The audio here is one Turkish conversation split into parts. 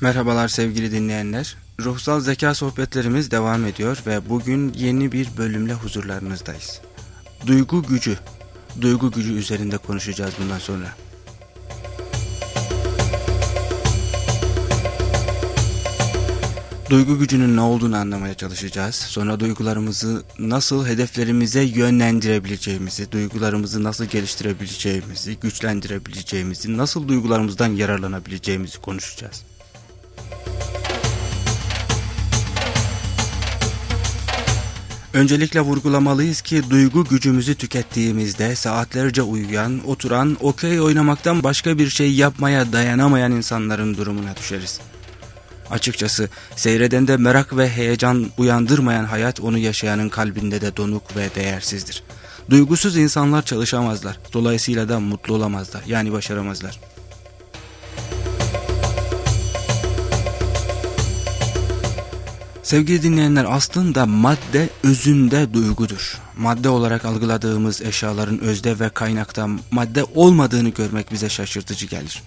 Merhabalar sevgili dinleyenler. Ruhsal zeka sohbetlerimiz devam ediyor ve bugün yeni bir bölümle huzurlarınızdayız. Duygu gücü. Duygu gücü üzerinde konuşacağız bundan sonra. Duygu gücünün ne olduğunu anlamaya çalışacağız. Sonra duygularımızı nasıl hedeflerimize yönlendirebileceğimizi, duygularımızı nasıl geliştirebileceğimizi, güçlendirebileceğimizi, nasıl duygularımızdan yararlanabileceğimizi konuşacağız. Öncelikle vurgulamalıyız ki duygu gücümüzü tükettiğimizde saatlerce uyuyan, oturan, okey oynamaktan başka bir şey yapmaya dayanamayan insanların durumuna düşeriz. Açıkçası seyredende merak ve heyecan uyandırmayan hayat onu yaşayanın kalbinde de donuk ve değersizdir. Duygusuz insanlar çalışamazlar. Dolayısıyla da mutlu olamazlar. Yani başaramazlar. Sevgili dinleyenler aslında madde özünde duygudur. Madde olarak algıladığımız eşyaların özde ve kaynakta madde olmadığını görmek bize şaşırtıcı gelir.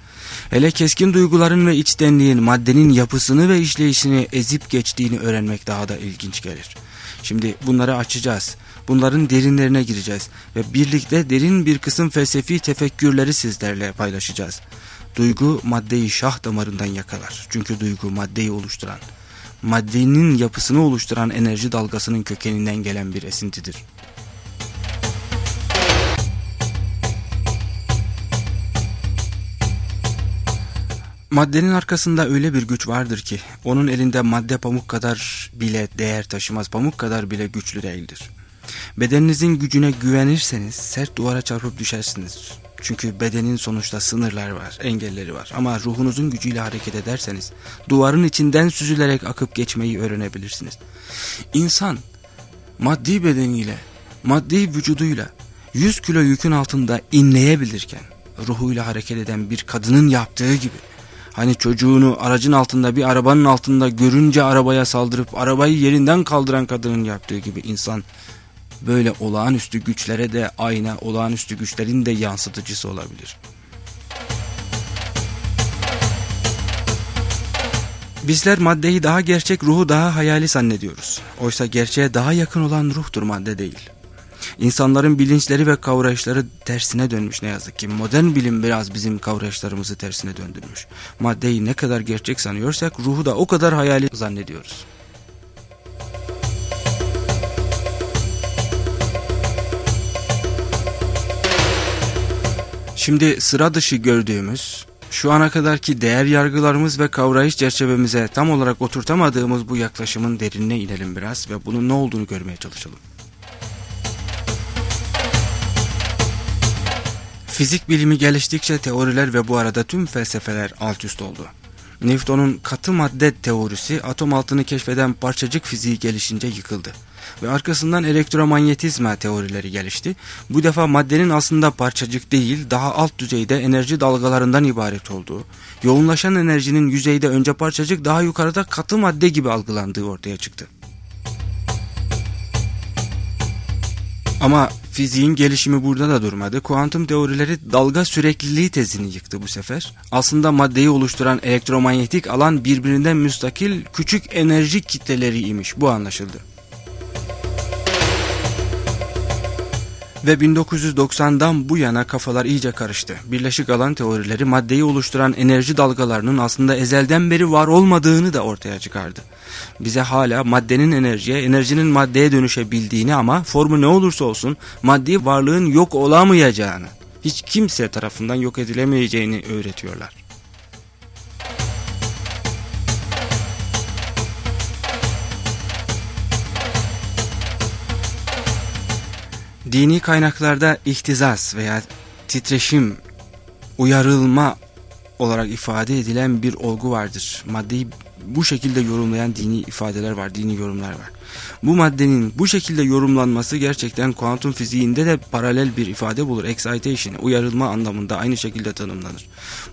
Hele keskin duyguların ve içtenliğin maddenin yapısını ve işleyişini ezip geçtiğini öğrenmek daha da ilginç gelir. Şimdi bunları açacağız. Bunların derinlerine gireceğiz ve birlikte derin bir kısım felsefi tefekkürleri sizlerle paylaşacağız. Duygu maddeyi şah damarından yakalar. Çünkü duygu maddeyi oluşturan maddenin yapısını oluşturan enerji dalgasının kökeninden gelen bir esintidir. Maddenin arkasında öyle bir güç vardır ki onun elinde madde pamuk kadar bile değer taşımaz, pamuk kadar bile güçlü değildir. Bedeninizin gücüne güvenirseniz sert duvara çarpıp düşersiniz. Çünkü bedenin sonuçta sınırlar var, engelleri var. Ama ruhunuzun gücüyle hareket ederseniz duvarın içinden süzülerek akıp geçmeyi öğrenebilirsiniz. İnsan maddi bedeniyle, maddi vücuduyla 100 kilo yükün altında inleyebilirken ruhuyla hareket eden bir kadının yaptığı gibi Hani çocuğunu aracın altında bir arabanın altında görünce arabaya saldırıp arabayı yerinden kaldıran kadının yaptığı gibi insan böyle olağanüstü güçlere de ayna olağanüstü güçlerin de yansıtıcısı olabilir. Bizler maddeyi daha gerçek, ruhu daha hayali zannediyoruz. Oysa gerçeğe daha yakın olan ruhtur madde değil. İnsanların bilinçleri ve kavrayışları tersine dönmüş ne yazık ki. Modern bilim biraz bizim kavrayışlarımızı tersine döndürmüş. Maddeyi ne kadar gerçek sanıyorsak ruhu da o kadar hayali zannediyoruz. Şimdi sıra dışı gördüğümüz, şu ana kadarki değer yargılarımız ve kavrayış çerçevemize tam olarak oturtamadığımız bu yaklaşımın derinine inelim biraz ve bunun ne olduğunu görmeye çalışalım. Fizik bilimi geliştikçe teoriler ve bu arada tüm felsefeler alt üst oldu. Newton'un katı madde teorisi atom altını keşfeden parçacık fiziği gelişince yıkıldı ve arkasından elektromanyetizma teorileri gelişti. Bu defa maddenin aslında parçacık değil daha alt düzeyde enerji dalgalarından ibaret olduğu, yoğunlaşan enerjinin yüzeyde önce parçacık daha yukarıda katı madde gibi algılandığı ortaya çıktı. Ama fiziğin gelişimi burada da durmadı. Kuantum teorileri dalga sürekliliği tezini yıktı bu sefer. Aslında maddeyi oluşturan elektromanyetik alan birbirinden müstakil küçük enerji kitleleri imiş. Bu anlaşıldı. Ve 1990'dan bu yana kafalar iyice karıştı. Birleşik alan teorileri maddeyi oluşturan enerji dalgalarının aslında ezelden beri var olmadığını da ortaya çıkardı. Bize hala maddenin enerjiye, enerjinin maddeye dönüşebildiğini ama formu ne olursa olsun maddi varlığın yok olamayacağını, hiç kimse tarafından yok edilemeyeceğini öğretiyorlar. Dini kaynaklarda ihtizaz veya titreşim, uyarılma olarak ifade edilen bir olgu vardır. Maddeyi bu şekilde yorumlayan dini ifadeler var, dini yorumlar var. Bu maddenin bu şekilde yorumlanması gerçekten kuantum fiziğinde de paralel bir ifade bulur. Excitation, uyarılma anlamında aynı şekilde tanımlanır.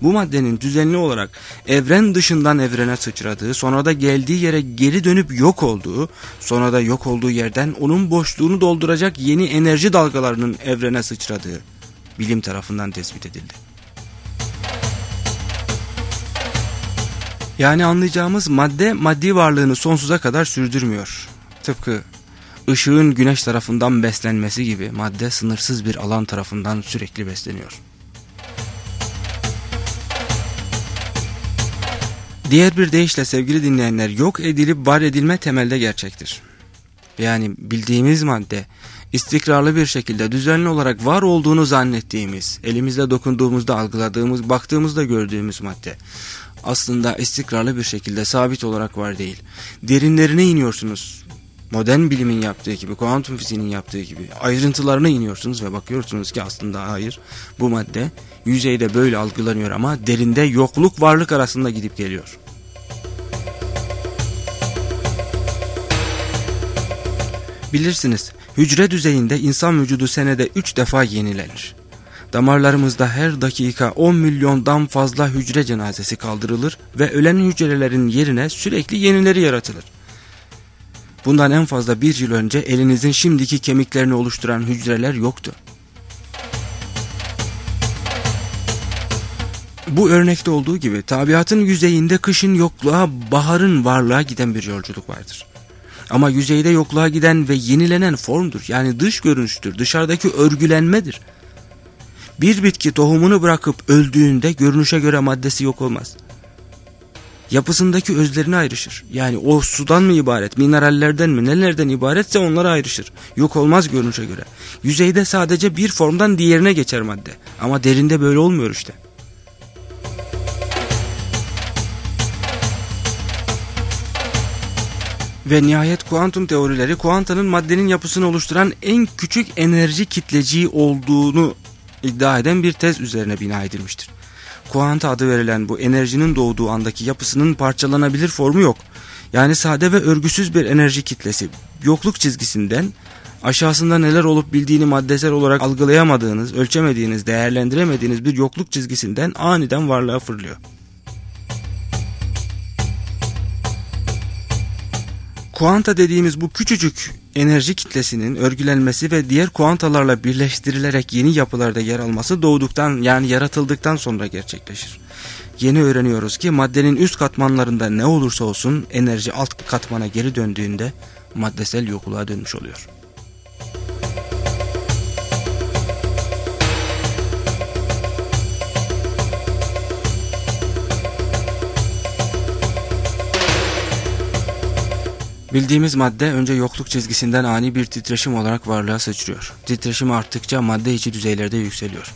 Bu maddenin düzenli olarak evren dışından evrene sıçradığı, sonra da geldiği yere geri dönüp yok olduğu, sonra da yok olduğu yerden onun boşluğunu dolduracak yeni enerji dalgalarının evrene sıçradığı bilim tarafından tespit edildi. Yani anlayacağımız madde maddi varlığını sonsuza kadar sürdürmüyor. Tıpkı ışığın güneş tarafından beslenmesi gibi madde sınırsız bir alan tarafından sürekli besleniyor. Diğer bir deyişle sevgili dinleyenler yok edilip var edilme temelde gerçektir. Yani bildiğimiz madde istikrarlı bir şekilde düzenli olarak var olduğunu zannettiğimiz, elimizle dokunduğumuzda algıladığımız, baktığımızda gördüğümüz madde aslında istikrarlı bir şekilde sabit olarak var değil. Derinlerine iniyorsunuz. Modern bilimin yaptığı gibi, kuantum fiziğinin yaptığı gibi ayrıntılarına iniyorsunuz ve bakıyorsunuz ki aslında hayır bu madde yüzeyde böyle algılanıyor ama derinde yokluk varlık arasında gidip geliyor. Bilirsiniz hücre düzeyinde insan vücudu senede 3 defa yenilenir. Damarlarımızda her dakika 10 milyondan fazla hücre cenazesi kaldırılır ve ölen hücrelerin yerine sürekli yenileri yaratılır. Bundan en fazla bir yıl önce elinizin şimdiki kemiklerini oluşturan hücreler yoktu. Bu örnekte olduğu gibi tabiatın yüzeyinde kışın yokluğa, baharın varlığa giden bir yolculuk vardır. Ama yüzeyde yokluğa giden ve yenilenen formdur. Yani dış görünüştür, dışarıdaki örgülenmedir. Bir bitki tohumunu bırakıp öldüğünde görünüşe göre maddesi yok olmaz. Yapısındaki özlerine ayrışır. Yani o sudan mı ibaret, minerallerden mi, nelerden ibaretse onlara ayrışır. Yok olmaz görünüşe göre. Yüzeyde sadece bir formdan diğerine geçer madde. Ama derinde böyle olmuyor işte. Ve nihayet kuantum teorileri kuantanın maddenin yapısını oluşturan en küçük enerji kitleciği olduğunu iddia eden bir tez üzerine bina edilmiştir. Kuanta adı verilen bu enerjinin doğduğu andaki yapısının parçalanabilir formu yok. Yani sade ve örgüsüz bir enerji kitlesi yokluk çizgisinden aşağısında neler olup bildiğini maddesel olarak algılayamadığınız, ölçemediğiniz, değerlendiremediğiniz bir yokluk çizgisinden aniden varlığa fırlıyor. Kuanta dediğimiz bu küçücük enerji kitlesinin örgülenmesi ve diğer kuantalarla birleştirilerek yeni yapılarda yer alması doğduktan yani yaratıldıktan sonra gerçekleşir. Yeni öğreniyoruz ki maddenin üst katmanlarında ne olursa olsun enerji alt katmana geri döndüğünde maddesel yokluğa dönmüş oluyor. Bildiğimiz madde önce yokluk çizgisinden ani bir titreşim olarak varlığa sıçrıyor. Titreşim arttıkça madde içi düzeylerde yükseliyor.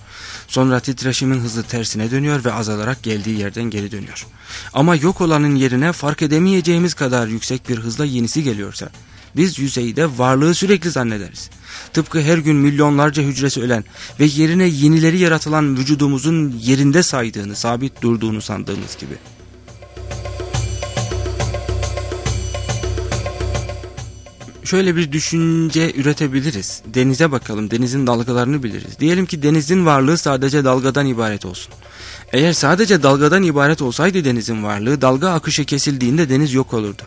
Sonra titreşimin hızı tersine dönüyor ve azalarak geldiği yerden geri dönüyor. Ama yok olanın yerine fark edemeyeceğimiz kadar yüksek bir hızla yenisi geliyorsa biz yüzeyde varlığı sürekli zannederiz. Tıpkı her gün milyonlarca hücresi ölen ve yerine yenileri yaratılan vücudumuzun yerinde saydığını, sabit durduğunu sandığımız gibi. Şöyle bir düşünce üretebiliriz. Denize bakalım, denizin dalgalarını biliriz. Diyelim ki denizin varlığı sadece dalgadan ibaret olsun. Eğer sadece dalgadan ibaret olsaydı denizin varlığı, dalga akışı kesildiğinde deniz yok olurdu.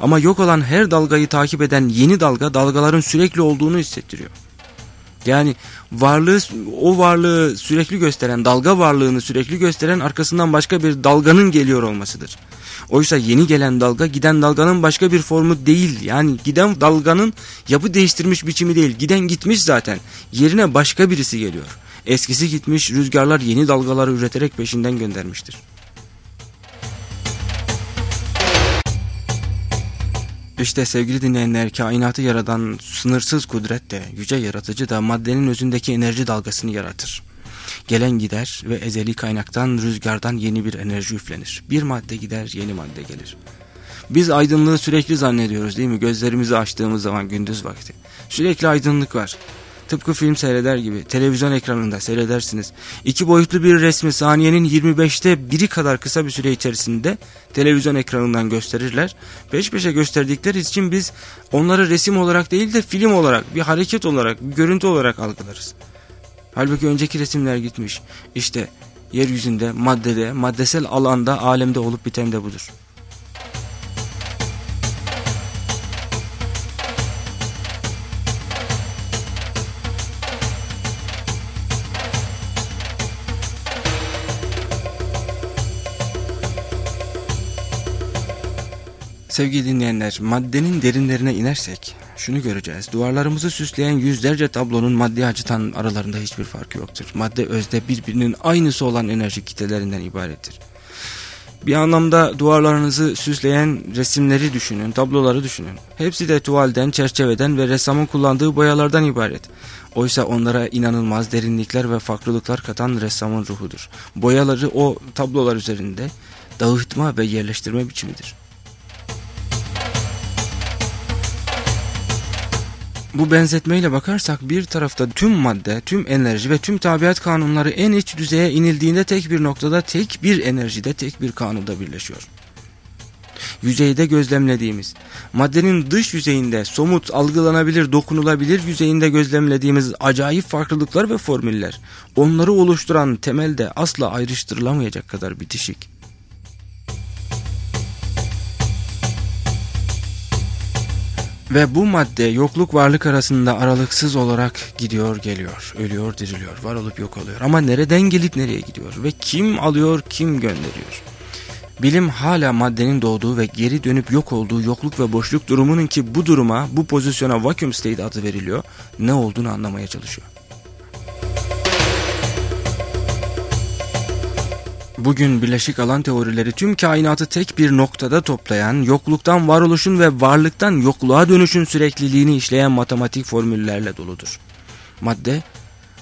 Ama yok olan her dalgayı takip eden yeni dalga dalgaların sürekli olduğunu hissettiriyor. Yani varlığı o varlığı sürekli gösteren dalga varlığını sürekli gösteren arkasından başka bir dalganın geliyor olmasıdır. Oysa yeni gelen dalga giden dalganın başka bir formu değil. Yani giden dalganın yapı değiştirmiş biçimi değil. Giden gitmiş zaten. Yerine başka birisi geliyor. Eskisi gitmiş rüzgarlar yeni dalgaları üreterek peşinden göndermiştir. İşte sevgili dinleyenler kainatı yaradan sınırsız kudret de yüce yaratıcı da maddenin özündeki enerji dalgasını yaratır. Gelen gider ve ezeli kaynaktan rüzgardan yeni bir enerji üflenir. Bir madde gider yeni madde gelir. Biz aydınlığı sürekli zannediyoruz değil mi? Gözlerimizi açtığımız zaman gündüz vakti. Sürekli aydınlık var. Tıpkı film seyreder gibi televizyon ekranında seyredersiniz. İki boyutlu bir resmi saniyenin 25'te biri kadar kısa bir süre içerisinde televizyon ekranından gösterirler. Peş peşe gösterdikleri için biz onları resim olarak değil de film olarak, bir hareket olarak, bir görüntü olarak algılarız. Halbuki önceki resimler gitmiş. İşte yeryüzünde, maddede, maddesel alanda, alemde olup biten de budur. Sevgili dinleyenler, maddenin derinlerine inersek şunu göreceğiz. Duvarlarımızı süsleyen yüzlerce tablonun maddi acıtan aralarında hiçbir farkı yoktur. Madde özde birbirinin aynısı olan enerji kitlelerinden ibarettir. Bir anlamda duvarlarınızı süsleyen resimleri düşünün, tabloları düşünün. Hepsi de tuvalden, çerçeveden ve ressamın kullandığı boyalardan ibaret. Oysa onlara inanılmaz derinlikler ve farklılıklar katan ressamın ruhudur. Boyaları o tablolar üzerinde dağıtma ve yerleştirme biçimidir. Bu benzetmeyle bakarsak bir tarafta tüm madde, tüm enerji ve tüm tabiat kanunları en iç düzeye inildiğinde tek bir noktada, tek bir enerjide, tek bir kanunda birleşiyor. Yüzeyde gözlemlediğimiz, maddenin dış yüzeyinde somut, algılanabilir, dokunulabilir yüzeyinde gözlemlediğimiz acayip farklılıklar ve formüller, onları oluşturan temelde asla ayrıştırılamayacak kadar bitişik. Ve bu madde yokluk varlık arasında aralıksız olarak gidiyor geliyor, ölüyor diriliyor, var olup yok oluyor. Ama nereden gelip nereye gidiyor ve kim alıyor kim gönderiyor? Bilim hala maddenin doğduğu ve geri dönüp yok olduğu yokluk ve boşluk durumunun ki bu duruma, bu pozisyona vacuum state adı veriliyor, ne olduğunu anlamaya çalışıyor. Bugün birleşik alan teorileri tüm kainatı tek bir noktada toplayan, yokluktan varoluşun ve varlıktan yokluğa dönüşün sürekliliğini işleyen matematik formüllerle doludur. Madde,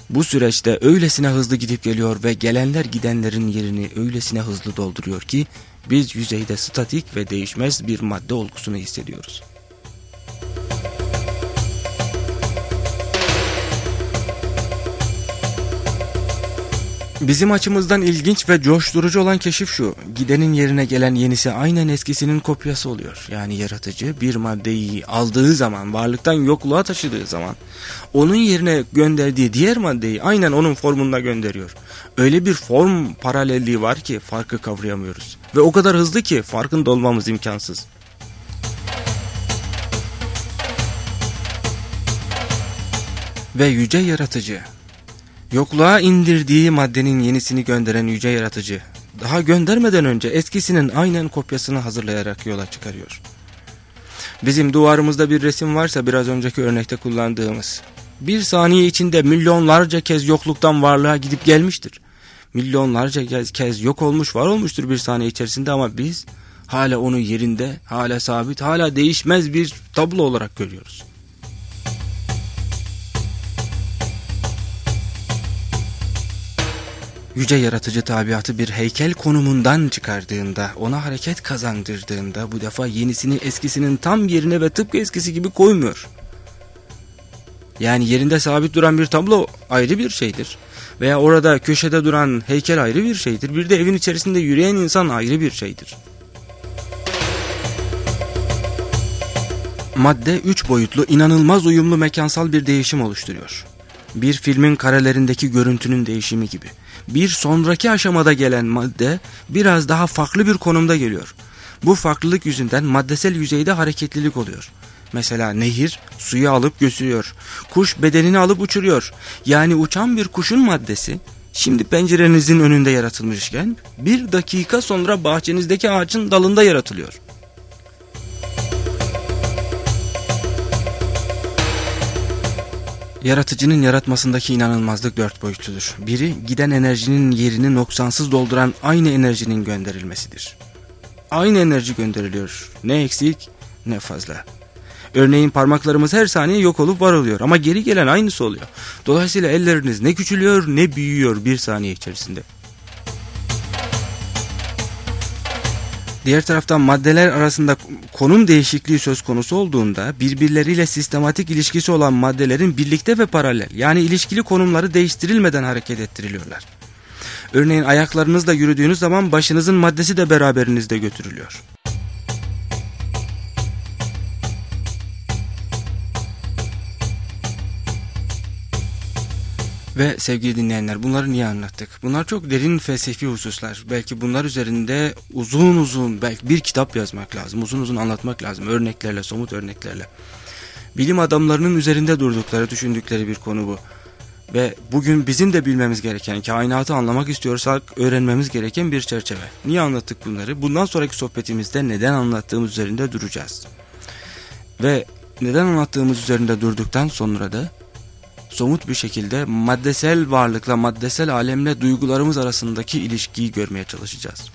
bu süreçte öylesine hızlı gidip geliyor ve gelenler gidenlerin yerini öylesine hızlı dolduruyor ki, biz yüzeyde statik ve değişmez bir madde olgusunu hissediyoruz. Bizim açımızdan ilginç ve coşturucu olan keşif şu. Gidenin yerine gelen yenisi aynen eskisinin kopyası oluyor. Yani yaratıcı bir maddeyi aldığı zaman, varlıktan yokluğa taşıdığı zaman onun yerine gönderdiği diğer maddeyi aynen onun formunda gönderiyor. Öyle bir form paralelliği var ki farkı kavrayamıyoruz. Ve o kadar hızlı ki farkında olmamız imkansız. Ve yüce yaratıcı Yokluğa indirdiği maddenin yenisini gönderen yüce yaratıcı, daha göndermeden önce eskisinin aynen kopyasını hazırlayarak yola çıkarıyor. Bizim duvarımızda bir resim varsa biraz önceki örnekte kullandığımız, bir saniye içinde milyonlarca kez yokluktan varlığa gidip gelmiştir. Milyonlarca kez, kez yok olmuş var olmuştur bir saniye içerisinde ama biz hala onu yerinde, hala sabit, hala değişmez bir tablo olarak görüyoruz. Yüce yaratıcı tabiatı bir heykel konumundan çıkardığında, ona hareket kazandırdığında bu defa yenisini eskisinin tam yerine ve tıpkı eskisi gibi koymuyor. Yani yerinde sabit duran bir tablo ayrı bir şeydir. Veya orada köşede duran heykel ayrı bir şeydir. Bir de evin içerisinde yürüyen insan ayrı bir şeydir. Madde üç boyutlu inanılmaz uyumlu mekansal bir değişim oluşturuyor. Bir filmin karelerindeki görüntünün değişimi gibi bir sonraki aşamada gelen madde biraz daha farklı bir konumda geliyor. Bu farklılık yüzünden maddesel yüzeyde hareketlilik oluyor. Mesela nehir suyu alıp götürüyor. Kuş bedenini alıp uçuruyor. Yani uçan bir kuşun maddesi şimdi pencerenizin önünde yaratılmışken bir dakika sonra bahçenizdeki ağacın dalında yaratılıyor. Yaratıcının yaratmasındaki inanılmazlık dört boyutludur. Biri giden enerjinin yerini noksansız dolduran aynı enerjinin gönderilmesidir. Aynı enerji gönderiliyor. Ne eksik ne fazla. Örneğin parmaklarımız her saniye yok olup var oluyor ama geri gelen aynısı oluyor. Dolayısıyla elleriniz ne küçülüyor ne büyüyor bir saniye içerisinde. Diğer taraftan maddeler arasında konum değişikliği söz konusu olduğunda birbirleriyle sistematik ilişkisi olan maddelerin birlikte ve paralel yani ilişkili konumları değiştirilmeden hareket ettiriliyorlar. Örneğin ayaklarınızla yürüdüğünüz zaman başınızın maddesi de beraberinizde götürülüyor. Ve sevgili dinleyenler bunları niye anlattık? Bunlar çok derin felsefi hususlar. Belki bunlar üzerinde uzun uzun belki bir kitap yazmak lazım. Uzun uzun anlatmak lazım örneklerle, somut örneklerle. Bilim adamlarının üzerinde durdukları, düşündükleri bir konu bu. Ve bugün bizim de bilmemiz gereken, kainatı anlamak istiyorsak öğrenmemiz gereken bir çerçeve. Niye anlattık bunları? Bundan sonraki sohbetimizde neden anlattığımız üzerinde duracağız. Ve neden anlattığımız üzerinde durduktan sonra da somut bir şekilde maddesel varlıkla, maddesel alemle duygularımız arasındaki ilişkiyi görmeye çalışacağız.